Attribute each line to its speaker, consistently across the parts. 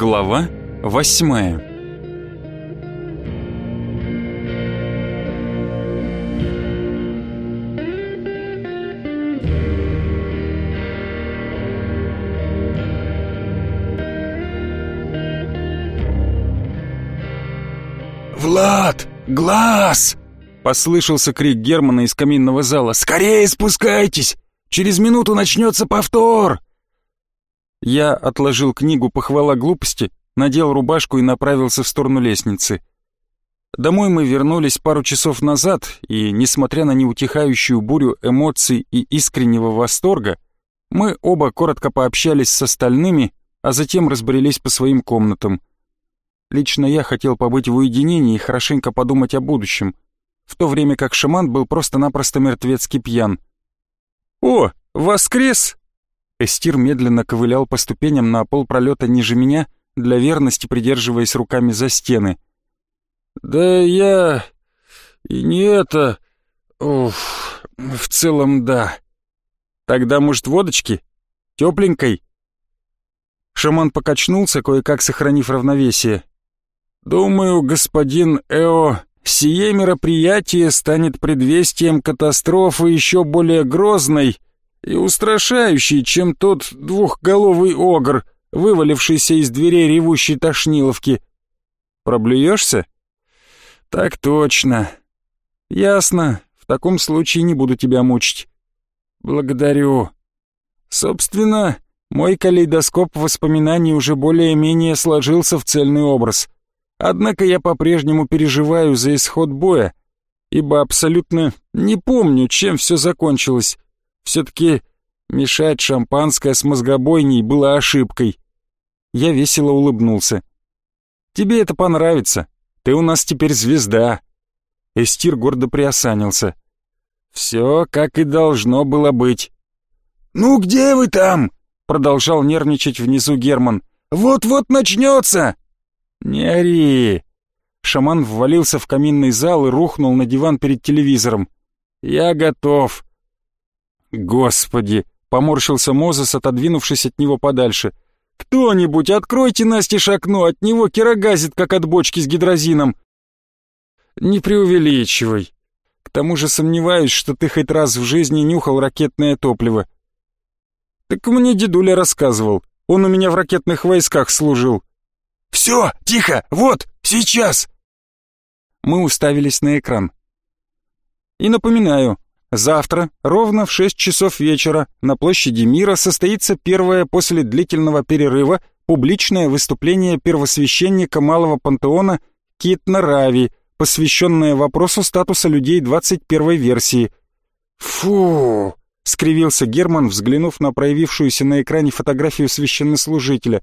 Speaker 1: Глава восьмая
Speaker 2: «Влад! Глаз!» — послышался крик Германа из каминного зала. «Скорее спускайтесь! Через минуту начнется повтор!»
Speaker 1: Я отложил книгу «Похвала глупости», надел рубашку и направился в сторону лестницы. Домой мы вернулись пару часов назад, и, несмотря на неутихающую бурю эмоций и искреннего восторга, мы оба коротко пообщались с остальными, а затем разбрелись по своим комнатам. Лично я хотел побыть в уединении и хорошенько подумать о будущем, в то время как шаман был просто-напросто мертвецки пьян. «О, воскрес!» Эстир медленно ковылял по ступеням на пол пролета ниже меня, для верности придерживаясь руками за стены.
Speaker 2: «Да я... и не это... Уф, в целом да.
Speaker 1: Тогда, может, водочки? Тепленькой?» Шаман покачнулся, кое-как сохранив равновесие.
Speaker 2: «Думаю, господин Эо, сие мероприятие станет предвестием катастрофы еще более грозной, и устрашающий, чем тот двухголовый огр, вывалившийся из дверей ревущей тошниловки.
Speaker 1: Проблюешься?
Speaker 2: Так точно.
Speaker 1: Ясно, в таком случае не буду тебя мучить.
Speaker 2: Благодарю. Собственно, мой калейдоскоп воспоминаний уже более-менее сложился в цельный образ. Однако я по-прежнему переживаю за исход боя, ибо абсолютно не помню, чем все закончилось. Все-таки мешать шампанское с мозгобойней было ошибкой.
Speaker 1: Я весело улыбнулся. «Тебе это понравится. Ты у нас теперь звезда». Эстир гордо приосанился.
Speaker 2: «Все, как и должно было быть». «Ну где вы там?» Продолжал нервничать внизу Герман. «Вот-вот начнется!»
Speaker 1: «Не ори!» Шаман ввалился в каминный зал и рухнул на диван перед телевизором.
Speaker 2: «Я готов.
Speaker 1: «Господи!» — поморщился Мозес, отодвинувшись от него подальше. «Кто-нибудь, откройте Настеж окно, от него кирогазит, как от бочки с гидрозином!» «Не преувеличивай. К тому же сомневаюсь, что ты хоть раз в жизни нюхал ракетное топливо». «Так мне дедуля рассказывал. Он у меня в ракетных войсках служил».
Speaker 2: «Все, тихо, вот, сейчас!»
Speaker 1: Мы уставились на экран. «И напоминаю, Завтра, ровно в 6 часов вечера, на площади Мира состоится первое после длительного перерыва публичное выступление первосвященника Малого Пантеона Китна Рави, посвященное вопросу статуса людей 21 версии.
Speaker 2: «Фу!» — скривился Герман, взглянув на проявившуюся на экране фотографию священнослужителя.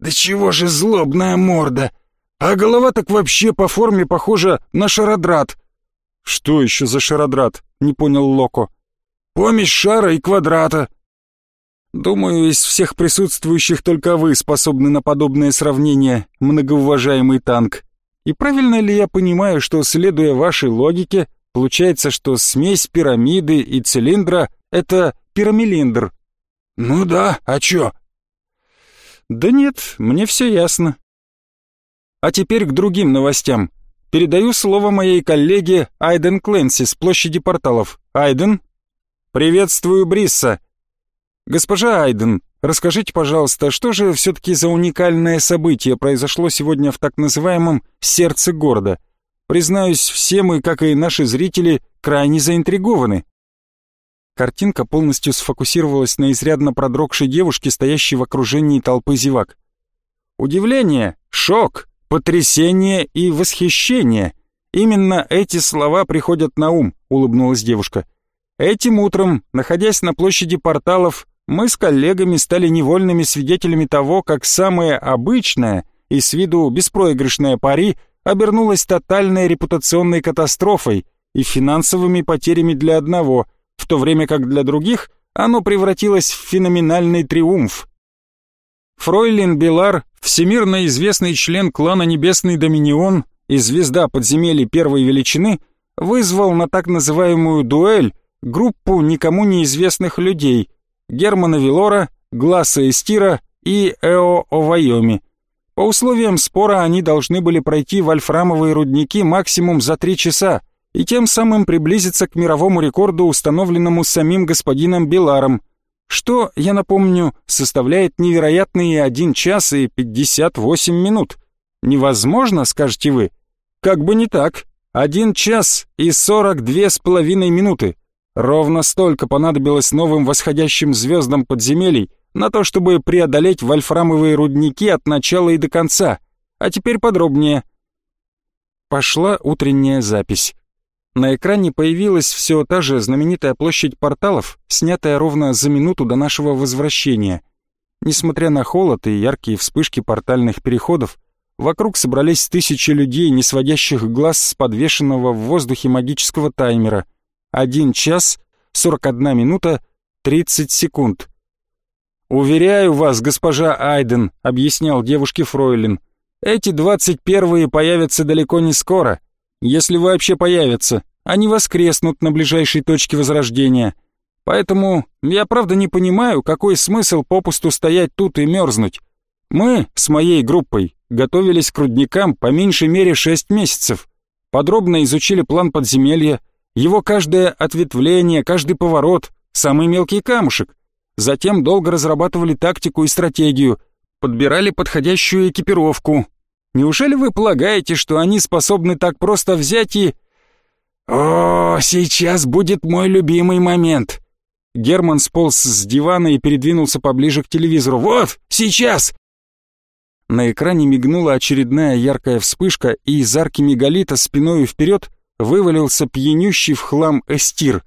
Speaker 2: «Да чего же злобная морда! А голова так вообще по форме похожа на шародрат!»
Speaker 1: «Что еще за шародрат?» — не понял Локо.
Speaker 2: «Помесь шара и квадрата».
Speaker 1: «Думаю, из всех присутствующих только вы способны на подобное сравнение, многоуважаемый танк. И правильно ли я понимаю, что, следуя вашей логике, получается, что смесь пирамиды и цилиндра — это пирамилиндр?»
Speaker 2: «Ну да, а чё?»
Speaker 1: «Да нет, мне все ясно». А теперь к другим новостям. Передаю слово моей коллеге Айден Кленси с площади порталов. Айден? Приветствую, Брисса. Госпожа Айден, расскажите, пожалуйста, что же все-таки за уникальное событие произошло сегодня в так называемом «сердце города»? Признаюсь, все мы, как и наши зрители, крайне заинтригованы. Картинка полностью сфокусировалась на изрядно продрогшей девушке, стоящей в окружении толпы зевак. Удивление, шок, потрясение и восхищение. Именно эти слова приходят на ум, улыбнулась девушка. Этим утром, находясь на площади порталов, мы с коллегами стали невольными свидетелями того, как самое обычное и с виду беспроигрышное пари обернулось тотальной репутационной катастрофой и финансовыми потерями для одного, в то время как для других оно превратилось в феноменальный триумф. Фройлин Белар, всемирно известный член клана Небесный Доминион и звезда подземелий первой величины, вызвал на так называемую дуэль группу никому неизвестных людей Германа Вилора, Гласса Эстира и Эо Овайоми. По условиям спора они должны были пройти вольфрамовые рудники максимум за три часа и тем самым приблизиться к мировому рекорду, установленному самим господином Беларом, что, я напомню, составляет невероятные 1 час и 58 минут. Невозможно, скажете вы? Как бы не так. 1 час и 42 с половиной минуты. Ровно столько понадобилось новым восходящим звездам подземелий на то, чтобы преодолеть вольфрамовые рудники от начала и до конца. А теперь подробнее. Пошла утренняя запись. На экране появилась все та же знаменитая площадь порталов, снятая ровно за минуту до нашего возвращения. Несмотря на холод и яркие вспышки портальных переходов, вокруг собрались тысячи людей, не сводящих глаз с подвешенного в воздухе магического таймера. Один час, 41 минута, 30 секунд. «Уверяю вас, госпожа Айден», — объяснял девушке Фройлин, «эти двадцать первые появятся далеко не скоро» если вообще появятся, они воскреснут на ближайшей точке возрождения. Поэтому я правда не понимаю, какой смысл попусту стоять тут и мерзнуть. Мы с моей группой готовились к рудникам по меньшей мере шесть месяцев. Подробно изучили план подземелья, его каждое ответвление, каждый поворот, самый мелкий камушек. Затем долго разрабатывали тактику и стратегию, подбирали подходящую экипировку, Неужели вы полагаете, что они способны так просто взять и... О, сейчас будет мой любимый момент. Герман сполз с дивана и передвинулся поближе к телевизору. Вот, сейчас! На экране мигнула очередная яркая вспышка, и из арки мегалита спиной вперед вывалился пьянющий в хлам эстир.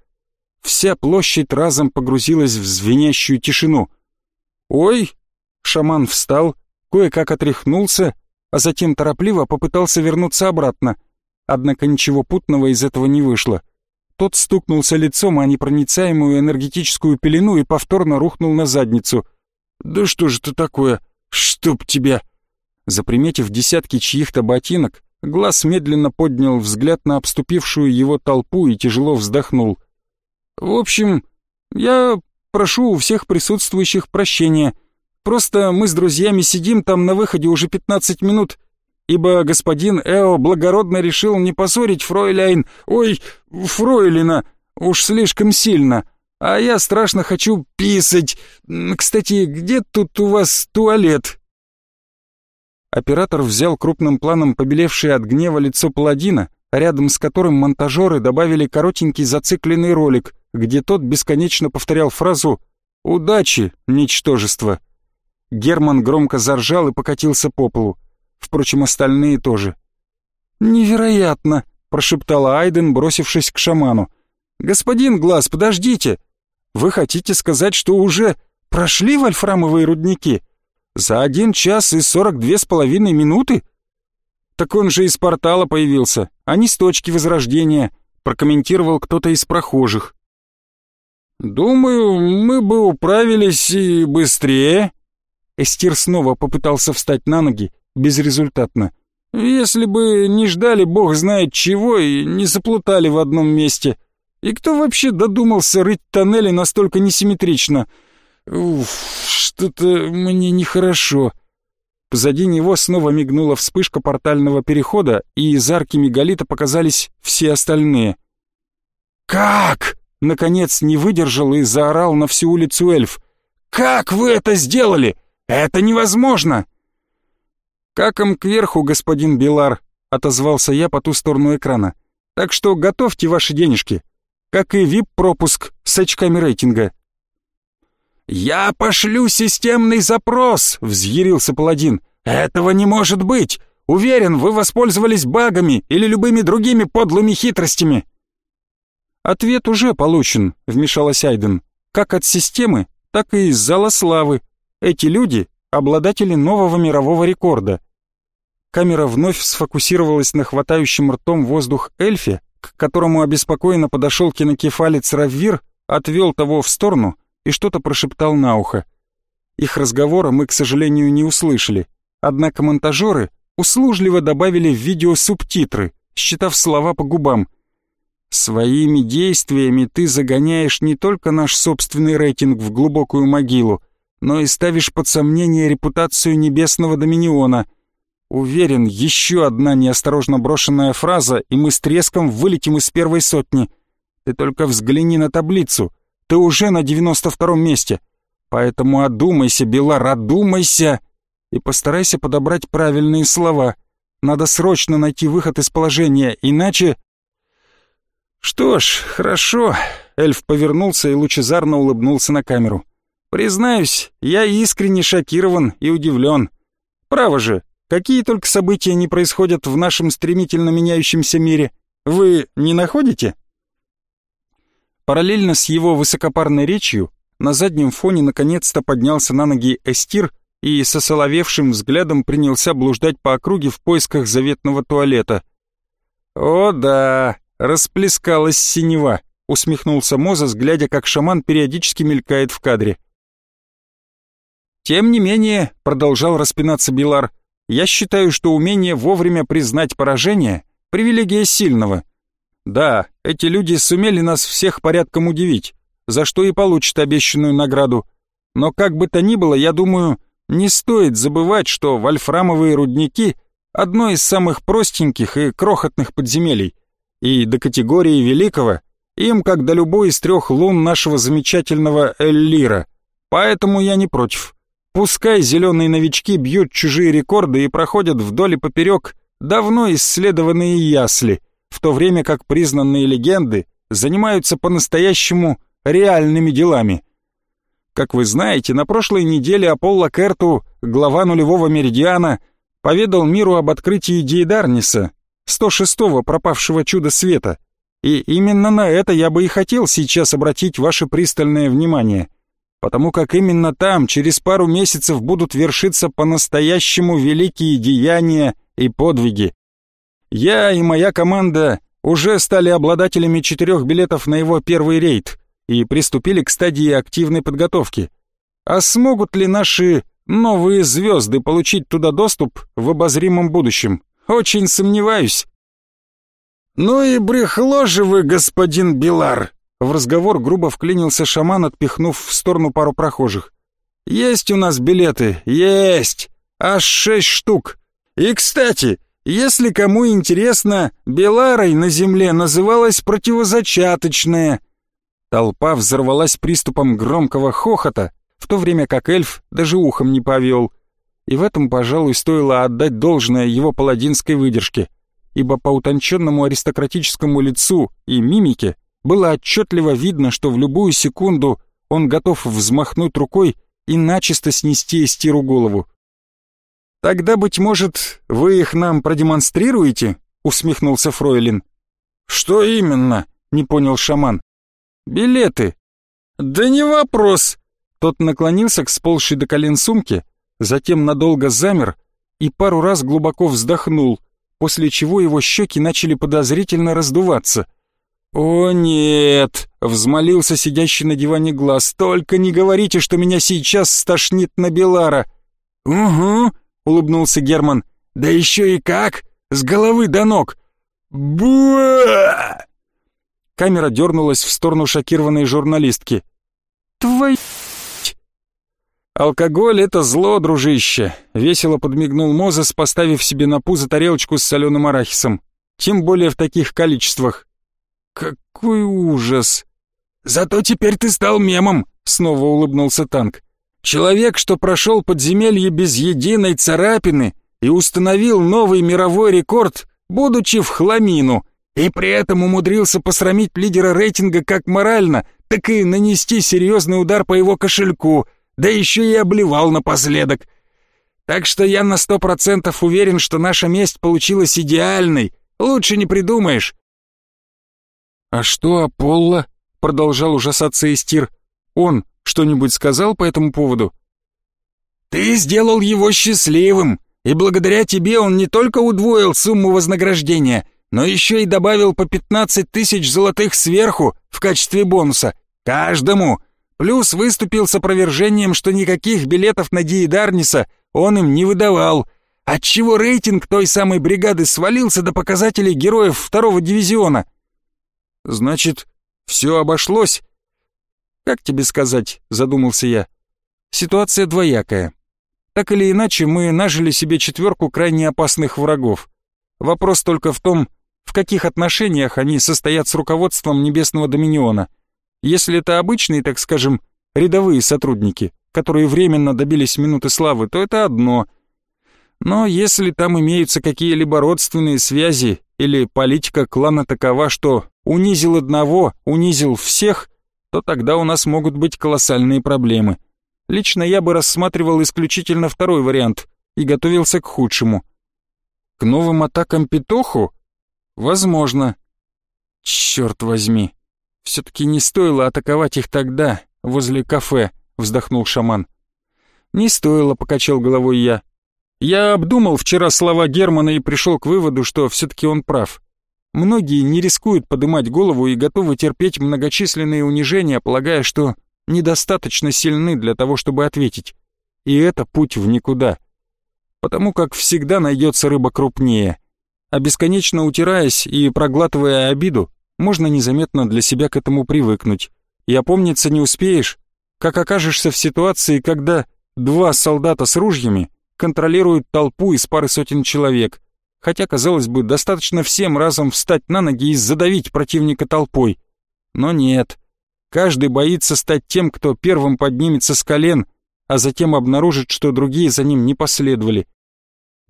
Speaker 1: Вся площадь разом погрузилась в звенящую тишину. «Ой!» Шаман встал, кое-как отряхнулся а затем торопливо попытался вернуться обратно. Однако ничего путного из этого не вышло. Тот стукнулся лицом о непроницаемую энергетическую пелену и повторно рухнул на задницу. «Да что же это такое? Чтоб тебя!» Заприметив десятки чьих-то ботинок, Глаз медленно поднял взгляд на обступившую его толпу и тяжело вздохнул. «В общем, я прошу у всех присутствующих прощения. Просто мы с друзьями сидим там на выходе уже 15 минут, ибо господин Эо благородно решил не поссорить фройляйн, ой, фройлина, уж слишком сильно, а я страшно хочу писать. Кстати, где тут у вас туалет?» Оператор взял крупным планом побелевшее от гнева лицо паладина, рядом с которым монтажеры добавили коротенький зацикленный ролик, где тот бесконечно повторял фразу «Удачи, ничтожество!» Герман громко заржал и покатился по полу. Впрочем, остальные тоже. «Невероятно!» — прошептала Айден, бросившись к шаману. «Господин Глаз, подождите! Вы хотите сказать, что уже прошли вольфрамовые рудники? За один час и сорок две с половиной минуты? Так он же из портала появился, а не с точки возрождения», — прокомментировал кто-то из прохожих. «Думаю, мы бы управились и быстрее», Эстир снова попытался встать на ноги, безрезультатно. «Если бы не ждали бог знает чего и не заплутали в одном месте. И кто вообще додумался рыть тоннели настолько несимметрично? Уф, что-то мне нехорошо». Позади него снова мигнула вспышка портального перехода, и из арки мегалита показались все остальные. «Как?» — наконец не выдержал и заорал на всю улицу эльф. «Как вы это сделали? Это невозможно!» «Каком кверху, господин Билар», — отозвался я по ту сторону экрана. «Так что готовьте ваши денежки, как и вип-пропуск с очками рейтинга». «Я пошлю системный запрос», — взъярился паладин. «Этого не может быть! Уверен, вы воспользовались багами или любыми другими подлыми хитростями». «Ответ уже получен», — вмешалась Айден. «Как от системы, так и из зала славы, эти люди — обладатели нового мирового рекорда. Камера вновь сфокусировалась на хватающем ртом воздух эльфе, к которому обеспокоенно подошел кинокефалец Раввир, отвел того в сторону и что-то прошептал на ухо. Их разговора мы, к сожалению, не услышали, однако монтажеры услужливо добавили в видео субтитры, считав слова по губам. «Своими действиями ты загоняешь не только наш собственный рейтинг в глубокую могилу, но и ставишь под сомнение репутацию небесного доминиона. Уверен, еще одна неосторожно брошенная фраза, и мы с треском вылетим из первой сотни. Ты только взгляни на таблицу. Ты уже на девяносто втором месте. Поэтому одумайся, Белар, одумайся! И постарайся подобрать правильные слова. Надо срочно найти выход из положения, иначе... Что ж, хорошо. Эльф повернулся и лучезарно улыбнулся на камеру. Признаюсь, я искренне шокирован и удивлен. Право же, какие только события не происходят в нашем стремительно меняющемся мире. Вы не находите? Параллельно с его высокопарной речью на заднем фоне наконец-то поднялся на ноги Эстир и со соловевшим взглядом принялся блуждать по округе в поисках заветного туалета. «О да, расплескалась синева», — усмехнулся Мозес, глядя, как шаман периодически мелькает в кадре. «Тем не менее», — продолжал распинаться Билар, «я считаю, что умение вовремя признать поражение — привилегия сильного. Да, эти люди сумели нас всех порядком удивить, за что и получат обещанную награду. Но как бы то ни было, я думаю, не стоит забывать, что вольфрамовые рудники — одно из самых простеньких и крохотных подземелий, и до категории великого им как до любой из трех лун нашего замечательного Эллира, поэтому я не против. Пускай зеленые новички бьют чужие рекорды и проходят вдоль и поперек давно исследованные ясли, в то время как признанные легенды занимаются по-настоящему реальными делами. Как вы знаете, на прошлой неделе Аполло Керту, глава нулевого меридиана, поведал миру об открытии Диедарниса, 106-го пропавшего чуда света. И именно на это я бы и хотел сейчас обратить ваше пристальное внимание, потому как именно там через пару месяцев будут вершиться по-настоящему великие деяния и подвиги. Я и моя команда уже стали обладателями четырех билетов на его первый рейд и приступили к стадии активной подготовки. А смогут ли наши новые звезды получить туда доступ в обозримом будущем? Очень сомневаюсь. «Ну и брехло же вы, господин Билар!» В разговор грубо вклинился шаман, отпихнув в сторону пару прохожих. «Есть у нас билеты, есть! Аж шесть штук! И, кстати, если кому интересно, Беларой на земле называлась противозачаточная». Толпа взорвалась приступом громкого хохота, в то время как эльф даже ухом не повел. И в этом, пожалуй, стоило отдать должное его паладинской выдержке, ибо по утонченному аристократическому лицу и мимике было отчетливо видно, что в любую секунду он готов взмахнуть рукой и начисто снести Эстиру голову. «Тогда, быть может, вы их нам продемонстрируете?» — усмехнулся Фройлин. «Что именно?» — не понял шаман. «Билеты». «Да не вопрос!» Тот наклонился к сползшей до колен сумке, затем надолго замер и пару раз глубоко вздохнул, после чего его щеки начали подозрительно раздуваться. «О нет!» — взмолился сидящий на диване глаз. «Только не говорите, что меня сейчас стошнит на Белара!» «Угу!» — улыбнулся Герман. «Да еще и как! С головы до ног!» «Буа!» Камера дернулась в сторону шокированной журналистки. «Твой...» «Алкоголь — это зло, дружище», — весело подмигнул Мозес, поставив себе на пузо тарелочку с соленым арахисом. «Тем более в таких количествах». «Какой ужас!» «Зато теперь ты стал мемом», — снова улыбнулся танк. Человек, что прошел подземелье без единой царапины и установил новый мировой рекорд, будучи в хламину, и при этом умудрился посрамить лидера рейтинга как морально, так и нанести серьезный удар по его кошельку, да еще и обливал напоследок. Так что я на сто процентов уверен, что наша месть получилась идеальной, лучше не придумаешь. «А что Аполло?» — продолжал ужасаться Истир. «Он что-нибудь сказал по этому поводу?» «Ты сделал его счастливым, и благодаря тебе он не только удвоил сумму вознаграждения, но еще и добавил по 15 тысяч золотых сверху в качестве бонуса. Каждому. Плюс выступил с опровержением, что никаких билетов на Диедарниса он им не выдавал, отчего рейтинг той самой бригады свалился до показателей героев второго дивизиона. «Значит, все обошлось?» «Как тебе сказать?» — задумался я. «Ситуация двоякая. Так или иначе, мы нажили себе четверку крайне опасных врагов. Вопрос только в том, в каких отношениях они состоят с руководством Небесного Доминиона. Если это обычные, так скажем, рядовые сотрудники, которые временно добились минуты славы, то это одно. Но если там имеются какие-либо родственные связи или политика клана такова, что унизил одного, унизил всех, то тогда у нас могут быть колоссальные проблемы. Лично я бы рассматривал исключительно второй вариант и готовился к худшему. К новым атакам Петоху? Возможно. Черт возьми. Все-таки не стоило атаковать их тогда, возле кафе, вздохнул шаман. Не стоило, покачал головой я. Я обдумал вчера слова Германа и пришел к выводу, что все-таки он прав. Многие не рискуют поднимать голову и готовы терпеть многочисленные унижения, полагая, что недостаточно сильны для того, чтобы ответить. И это путь в никуда. Потому как всегда найдется рыба крупнее. А бесконечно утираясь и проглатывая обиду, можно незаметно для себя к этому привыкнуть. И опомниться не успеешь, как окажешься в ситуации, когда два солдата с ружьями контролируют толпу из пары сотен человек, хотя, казалось бы, достаточно всем разом встать на ноги и задавить противника толпой. Но нет, Каждый боится стать тем, кто первым поднимется с колен, а затем обнаружит, что другие за ним не последовали.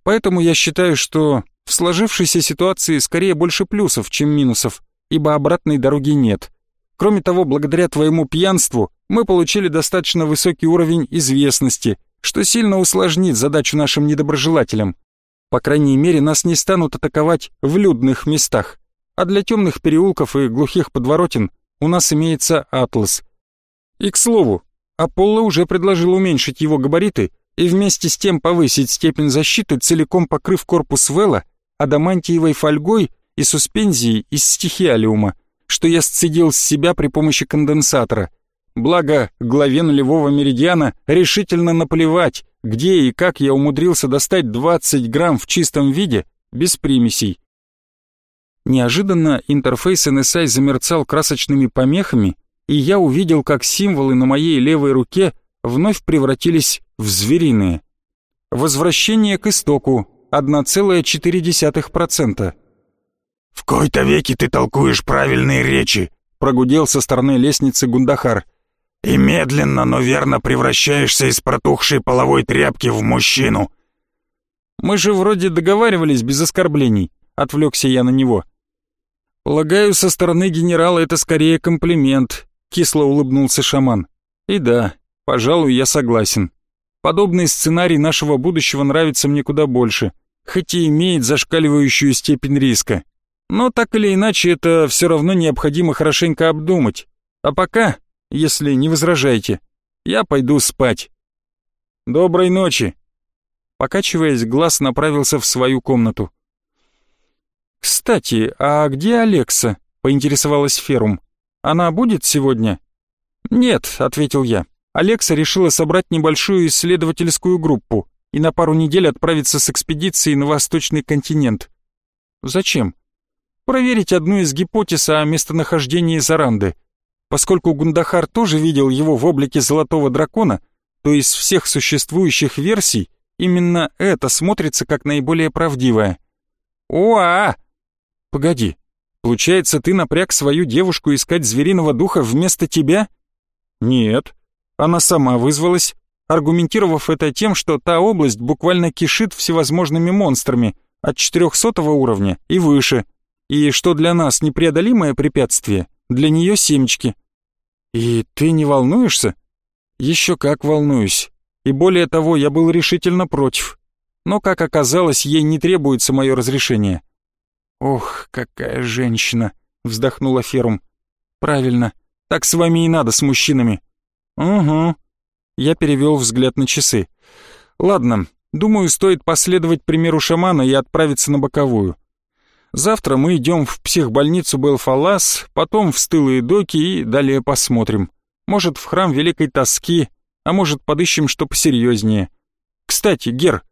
Speaker 1: Поэтому я считаю, что в сложившейся ситуации скорее больше плюсов, чем минусов, ибо обратной дороги нет. Кроме того, благодаря твоему пьянству мы получили достаточно высокий уровень известности, что сильно усложнит задачу нашим недоброжелателям. По крайней мере, нас не станут атаковать в людных местах, а для темных переулков и глухих подворотен у нас имеется «Атлас». И, к слову, Аполло уже предложил уменьшить его габариты и вместе с тем повысить степень защиты, целиком покрыв корпус Вела адамантиевой фольгой и суспензией из стихиалиума, что я сцедил с себя при помощи конденсатора. Благо, главе нулевого меридиана решительно наплевать, где и как я умудрился достать 20 грамм в чистом виде, без примесей. Неожиданно интерфейс NSI замерцал красочными помехами, и я увидел, как символы на моей левой руке вновь превратились в звериные. Возвращение к истоку 1,4%.
Speaker 2: «В кои-то веки ты толкуешь правильные речи», прогудел со стороны лестницы Гундахар. «И медленно, но верно превращаешься из протухшей половой тряпки в мужчину».
Speaker 1: «Мы же вроде договаривались без оскорблений», — отвлекся я на него. «Полагаю, со стороны генерала это скорее комплимент», — кисло улыбнулся шаман. «И да, пожалуй, я согласен. Подобный сценарий нашего будущего нравится мне куда больше, хоть и имеет зашкаливающую степень риска. Но так или иначе, это все равно необходимо хорошенько обдумать. А пока, если не возражаете, я пойду спать. Доброй ночи!» Покачиваясь, глаз направился в свою комнату. «Кстати, а где Алекса?» — поинтересовалась Ферум. «Она будет сегодня?» «Нет», — ответил я. Алекса решила собрать небольшую исследовательскую группу и на пару недель отправиться с экспедицией на Восточный континент. «Зачем?» «Проверить одну из гипотез о местонахождении Заранды. Поскольку Гундахар тоже видел его в облике Золотого Дракона, то из всех существующих версий именно это смотрится как наиболее правдивое. «Уа!» «Погоди, получается, ты напряг свою девушку искать звериного духа вместо тебя?» «Нет». Она сама вызвалась, аргументировав это тем, что та область буквально кишит всевозможными монстрами от 400 уровня и выше, и что для нас непреодолимое препятствие, для нее семечки. И ты не волнуешься? Еще как волнуюсь. И более того, я был решительно против. Но, как оказалось, ей не требуется мое разрешение. «Ох, какая женщина!» — вздохнула Ферум. «Правильно, так с вами и надо, с мужчинами». «Угу». Я перевел взгляд на часы. «Ладно, думаю, стоит последовать примеру шамана и отправиться на боковую. Завтра мы идем в психбольницу Белфалас, потом в стылые доки и далее посмотрим. Может, в храм Великой Тоски, а может, подыщем что посерьезнее. Кстати, Гер,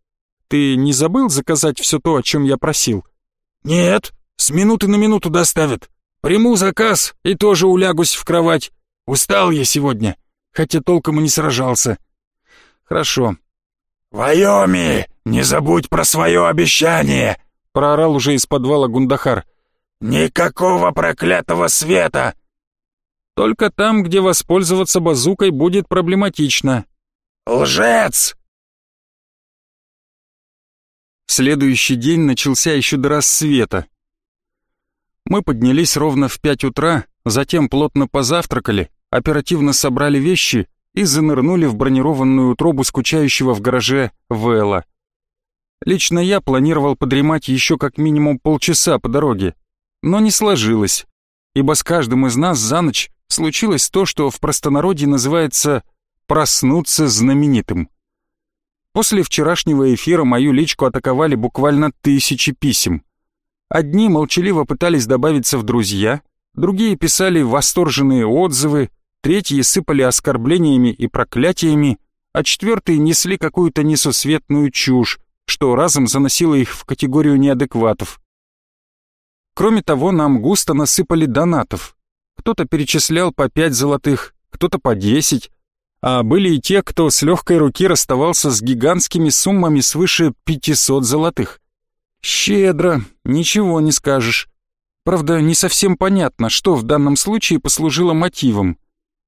Speaker 1: ты не забыл заказать все то, о чем я просил?»
Speaker 2: «Нет, с минуты на минуту доставят. Приму заказ и тоже улягусь в кровать. Устал я сегодня, хотя толком и не сражался».
Speaker 1: «Хорошо.
Speaker 3: «Вайоми, не забудь про свое обещание!» — проорал уже из подвала Гундахар. «Никакого проклятого света!»
Speaker 1: «Только там, где воспользоваться базукой будет проблематично».
Speaker 3: «Лжец!»
Speaker 1: Следующий день начался еще до рассвета. Мы поднялись ровно в пять утра, затем плотно позавтракали, оперативно собрали вещи и занырнули в бронированную утробу скучающего в гараже Вэлла. Лично я планировал подремать еще как минимум полчаса по дороге, но не сложилось, ибо с каждым из нас за ночь случилось то, что в простонародье называется «проснуться знаменитым». После вчерашнего эфира мою личку атаковали буквально тысячи писем. Одни молчаливо пытались добавиться в друзья, другие писали восторженные отзывы, третьи сыпали оскорблениями и проклятиями, а четвертые несли какую-то несусветную чушь, что разом заносило их в категорию неадекватов. Кроме того, нам густо насыпали донатов. Кто-то перечислял по пять золотых, кто-то по десять, а были и те, кто с легкой руки расставался с гигантскими суммами свыше 500 золотых. Щедро, ничего не скажешь. Правда, не совсем понятно, что в данном случае послужило мотивом.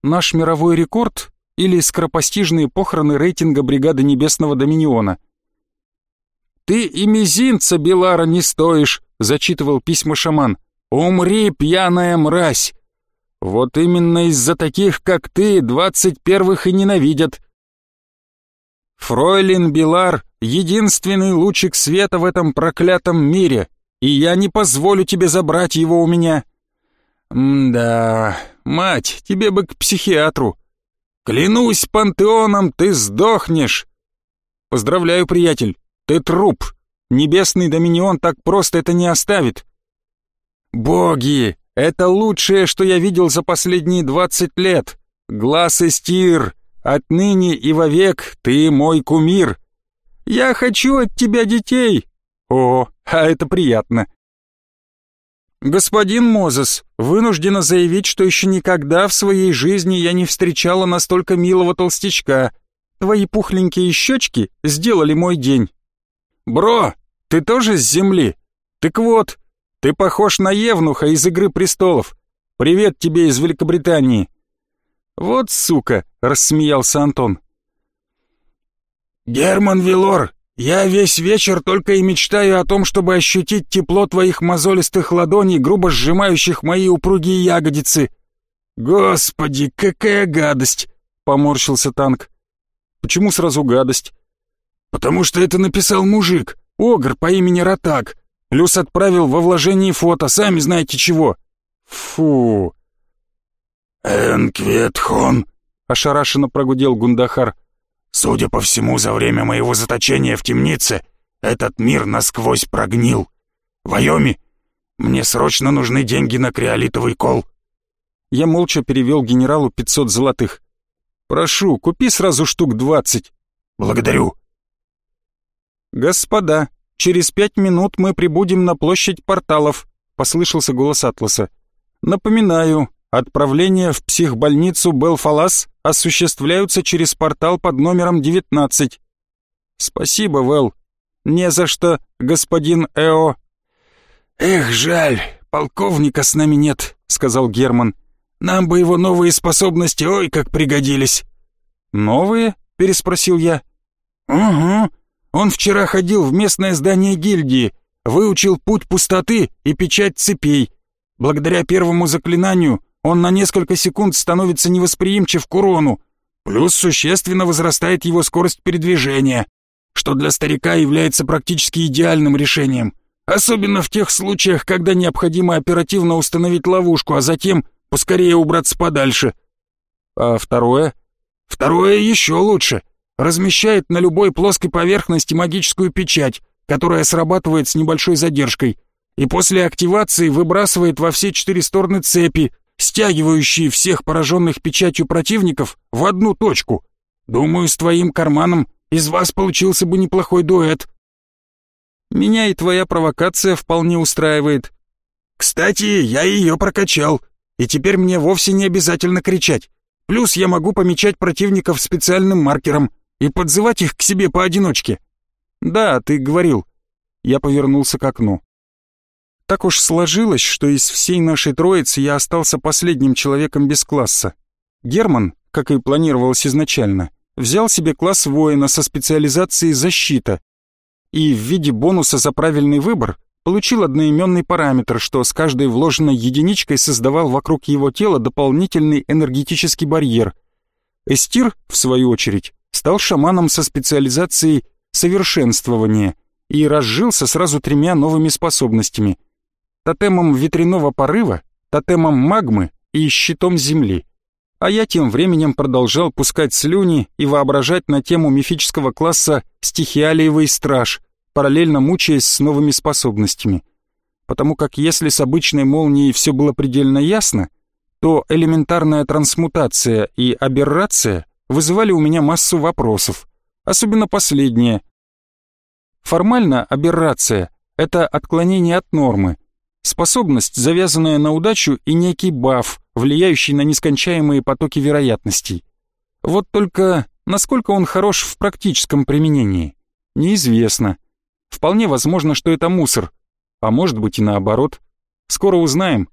Speaker 1: Наш мировой рекорд или скоропостижные похороны рейтинга бригады Небесного Доминиона. «Ты и мизинца, Белара, не стоишь», — зачитывал письма шаман. «Умри, пьяная мразь!» «Вот именно из-за таких, как ты, двадцать первых и ненавидят. Фройлин Билар — единственный лучик света в этом проклятом мире, и я не позволю тебе забрать его у меня. М-да, мать, тебе бы к психиатру. Клянусь пантеоном, ты сдохнешь. Поздравляю, приятель, ты труп. Небесный доминион так просто это не оставит. Боги, это лучшее, что я видел за последние двадцать лет. Глаз и стир, Отныне и вовек ты мой кумир. Я хочу от тебя детей. О, а это приятно. Господин Мозес, вынуждена заявить, что еще никогда в своей жизни я не встречала настолько милого толстячка. Твои пухленькие щечки сделали мой день. Бро, ты тоже с земли? Так вот, ты похож на Евнуха из «Игры престолов». Привет тебе из Великобритании. «Вот сука!» — рассмеялся Антон.
Speaker 3: «Герман Вилор, я весь вечер только и мечтаю о том, чтобы ощутить тепло твоих мозолистых ладоней, грубо сжимающих мои упругие ягодицы. Господи, какая гадость!» — поморщился танк.
Speaker 1: «Почему сразу гадость?»
Speaker 3: «Потому что это написал мужик, огр по имени Ротак. Плюс отправил во вложении фото, сами знаете чего».
Speaker 1: «Фу!»
Speaker 3: «Энкветхон», — ошарашенно прогудел Гундахар. «Судя по всему, за время моего заточения в темнице этот мир насквозь прогнил. Вайоми, мне срочно нужны деньги на криолитовый кол».
Speaker 1: Я молча перевел генералу пятьсот золотых. «Прошу, купи сразу штук двадцать».
Speaker 3: «Благодарю».
Speaker 1: «Господа, через пять минут мы прибудем на площадь порталов», — послышался голос Атласа. «Напоминаю, Отправления в психбольницу Белфалас осуществляются через портал под номером 19. Спасибо, Вэл. Не за что, господин Эо.
Speaker 3: Эх, жаль, полковника с нами нет, сказал Герман. Нам бы его новые способности ой как пригодились.
Speaker 1: Новые? переспросил я.
Speaker 3: Угу. Он вчера ходил в местное здание гильдии, выучил путь пустоты и печать цепей. Благодаря первому заклинанию он на несколько секунд становится невосприимчив к урону, плюс существенно возрастает его скорость передвижения, что для старика является практически идеальным решением, особенно в тех случаях, когда необходимо оперативно установить ловушку, а затем поскорее убраться подальше. А второе? Второе еще лучше. Размещает на любой плоской поверхности магическую печать, которая срабатывает с небольшой задержкой, и после активации выбрасывает во все четыре стороны цепи, стягивающие всех пораженных печатью противников в одну точку. Думаю, с твоим карманом из вас получился бы неплохой дуэт.
Speaker 1: Меня и твоя провокация вполне устраивает.
Speaker 3: Кстати, я ее прокачал, и теперь мне вовсе не обязательно кричать. Плюс я могу помечать противников специальным маркером, и подзывать их к себе поодиночке?»
Speaker 1: «Да, ты говорил». Я повернулся к окну. Так уж сложилось, что из всей нашей троицы я остался последним человеком без класса. Герман, как и планировалось изначально, взял себе класс воина со специализацией защита и в виде бонуса за правильный выбор получил одноименный параметр, что с каждой вложенной единичкой создавал вокруг его тела дополнительный энергетический барьер. Эстир, в свою очередь, стал шаманом со специализацией совершенствования и разжился сразу тремя новыми способностями. Тотемом ветряного порыва, тотемом магмы и щитом земли. А я тем временем продолжал пускать слюни и воображать на тему мифического класса «Стихиалиевый страж», параллельно мучаясь с новыми способностями. Потому как если с обычной молнией все было предельно ясно, то элементарная трансмутация и аберрация вызывали у меня массу вопросов, особенно последнее. Формально аберрация — это отклонение от нормы, способность, завязанная на удачу и некий баф, влияющий на нескончаемые потоки вероятностей. Вот только насколько он хорош в практическом применении, неизвестно. Вполне возможно, что это мусор, а может быть и наоборот. Скоро узнаем.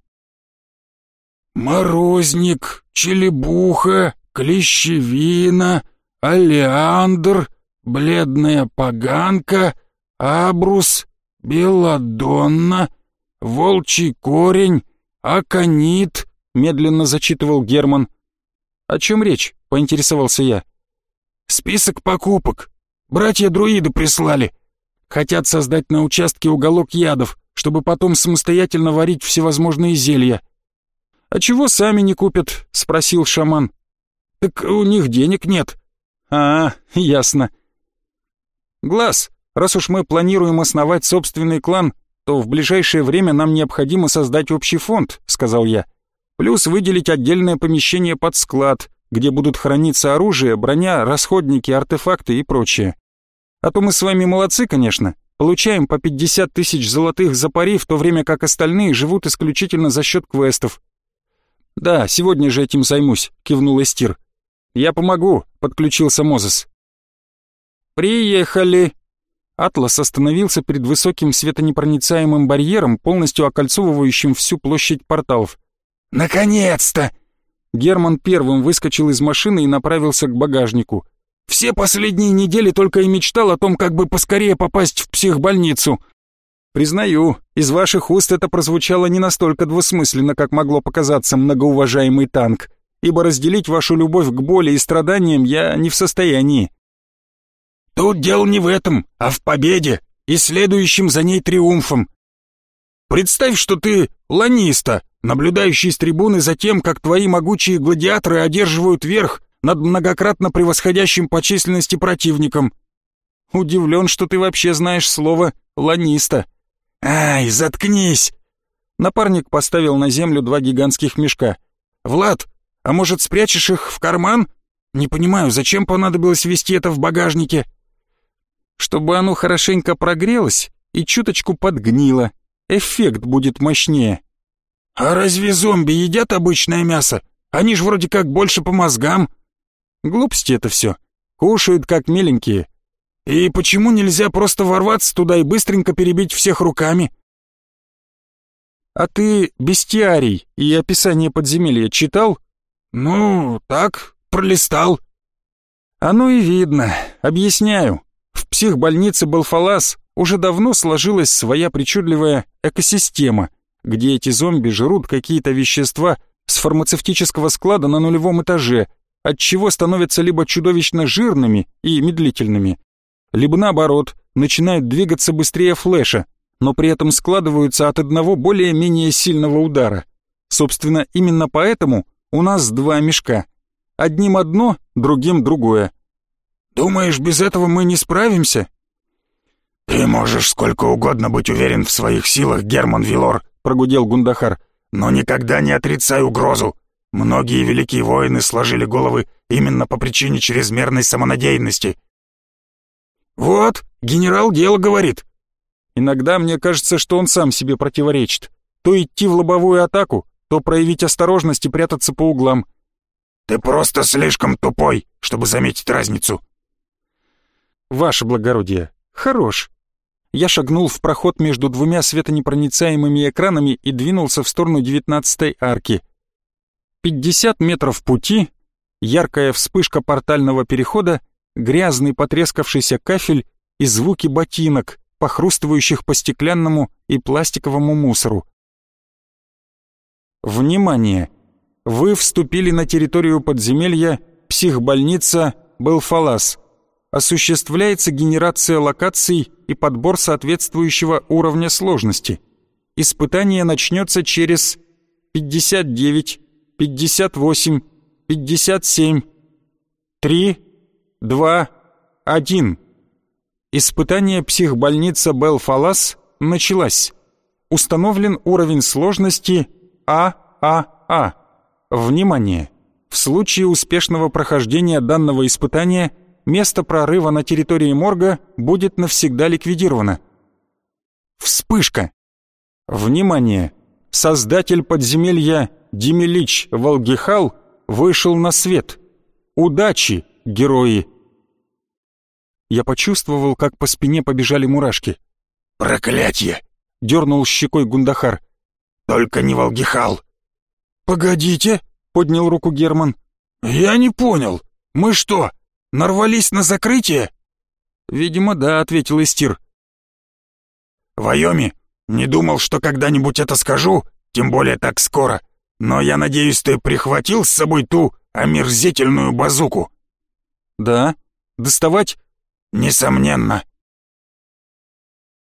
Speaker 3: «Морозник, челебуха, клещевина, олеандр, бледная поганка, абрус, белладонна, волчий корень, аконит», — медленно зачитывал Герман. «О чем речь?» — поинтересовался я. «Список покупок. Братья-друиды прислали. Хотят создать на участке уголок ядов, чтобы потом самостоятельно варить всевозможные зелья.
Speaker 1: «А чего сами не купят?» — спросил шаман.
Speaker 3: «Так у них денег нет».
Speaker 1: «А, ясно». «Глаз, раз уж мы планируем основать собственный клан, то в ближайшее время нам необходимо создать общий фонд», — сказал я. «Плюс выделить отдельное помещение под склад, где будут храниться оружие, броня, расходники, артефакты и прочее. А то мы с вами молодцы, конечно, получаем по 50 тысяч золотых за пари, в то время как остальные живут исключительно за счет квестов. «Да, сегодня же этим займусь», — кивнул Эстир. «Я помогу», — подключился Мозес. «Приехали!» Атлас остановился перед высоким светонепроницаемым барьером, полностью окольцовывающим всю площадь порталов.
Speaker 3: «Наконец-то!»
Speaker 1: Герман первым выскочил из машины и направился к багажнику.
Speaker 3: Все последние недели только и мечтал о том, как бы поскорее попасть в психбольницу.
Speaker 1: Признаю, из ваших уст это прозвучало не настолько двусмысленно, как могло показаться многоуважаемый танк, ибо разделить вашу любовь к боли и страданиям я не в состоянии.
Speaker 3: Тут дело не в этом, а в победе и следующем за ней триумфом. Представь, что ты ланиста, наблюдающий с трибуны за тем, как твои могучие гладиаторы одерживают верх над многократно превосходящим по численности противником.
Speaker 1: Удивлен, что ты вообще знаешь слово «ланиста».
Speaker 3: Ай, заткнись!
Speaker 1: Напарник поставил на землю два гигантских мешка.
Speaker 3: «Влад, а может спрячешь их в карман? Не понимаю, зачем понадобилось вести это в багажнике?»
Speaker 1: «Чтобы оно хорошенько прогрелось и чуточку подгнило. Эффект будет мощнее».
Speaker 3: «А разве зомби едят обычное мясо? Они ж вроде как больше по мозгам».
Speaker 1: Глупости это все. Кушают как миленькие.
Speaker 3: И почему нельзя просто ворваться туда и быстренько перебить всех руками?
Speaker 1: А ты бестиарий и описание подземелья читал?
Speaker 3: Ну, так, пролистал.
Speaker 1: Оно и видно. Объясняю. В психбольнице Балфалас уже давно сложилась своя причудливая экосистема, где эти зомби жрут какие-то вещества с фармацевтического склада на нулевом этаже – отчего становятся либо чудовищно жирными и медлительными, либо наоборот, начинают двигаться быстрее флеша, но при этом складываются от одного более-менее сильного удара. Собственно, именно поэтому у нас два мешка. Одним одно, другим другое.
Speaker 3: «Думаешь, без этого мы не справимся?» «Ты можешь сколько угодно быть уверен в своих силах, Герман Вилор», — прогудел Гундахар, «но никогда не отрицай угрозу. Многие великие воины сложили головы именно по причине чрезмерной самонадеянности. «Вот, генерал дело говорит».
Speaker 1: «Иногда мне кажется, что он сам себе противоречит. То идти в лобовую атаку, то проявить осторожность и прятаться по углам».
Speaker 3: «Ты просто слишком тупой, чтобы заметить разницу».
Speaker 1: Ваше благородие, хорош. Я шагнул в проход между двумя светонепроницаемыми экранами и двинулся в сторону девятнадцатой арки. Пятьдесят метров пути, яркая вспышка портального перехода, грязный потрескавшийся кафель и звуки ботинок, похрустывающих по стеклянному и пластиковому мусору. Внимание! Вы вступили на территорию подземелья психбольница Белфалас. Осуществляется генерация локаций и подбор соответствующего уровня сложности. Испытание начнется через 59, 58, 57, 3, 2, 1. Испытание психбольница Белфалас началось. Установлен уровень сложности ААА. Внимание! В случае успешного прохождения данного испытания место прорыва на территории морга будет навсегда ликвидировано. Вспышка! Внимание! Создатель подземелья Демилич Волгихал вышел на свет. Удачи, герои! Я почувствовал, как по спине побежали мурашки.
Speaker 3: «Проклятье!»
Speaker 1: — дернул щекой Гундахар.
Speaker 3: «Только не Волгихал!»
Speaker 1: «Погодите!» — поднял руку Герман.
Speaker 3: «Я не понял. Мы что, нарвались на закрытие?»
Speaker 1: «Видимо, да», — ответил Истир.
Speaker 3: «Вайоми, не думал, что когда-нибудь это скажу, тем более так скоро. Но я надеюсь, ты прихватил с собой ту омерзительную базуку?»
Speaker 1: «Да. Доставать?»
Speaker 3: «Несомненно.